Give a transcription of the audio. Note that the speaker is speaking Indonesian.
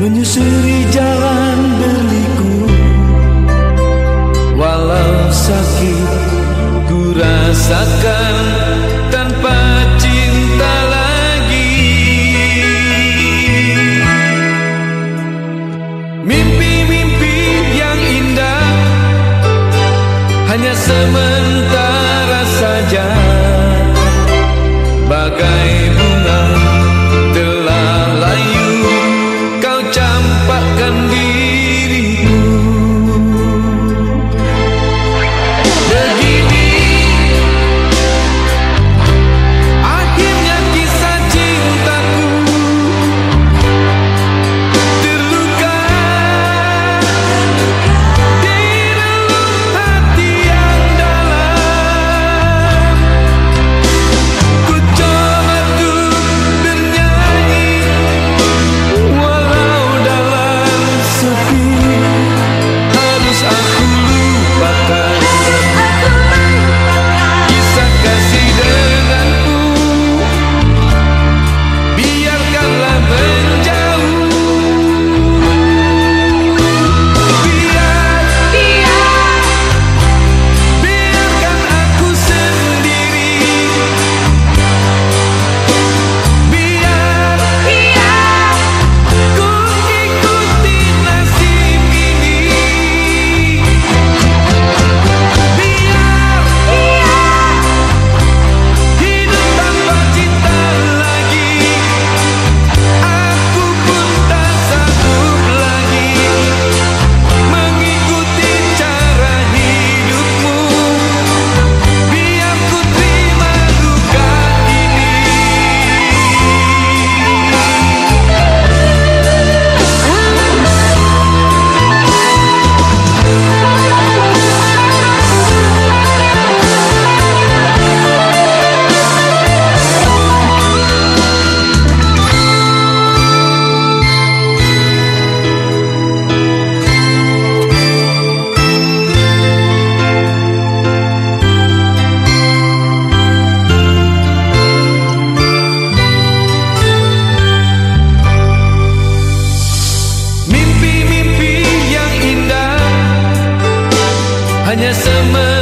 menyusuri jalan berliku. Walau sakit ku rasakan tanpa cinta lagi. Mimpi-mimpi yang indah hanya sementara. hanya semen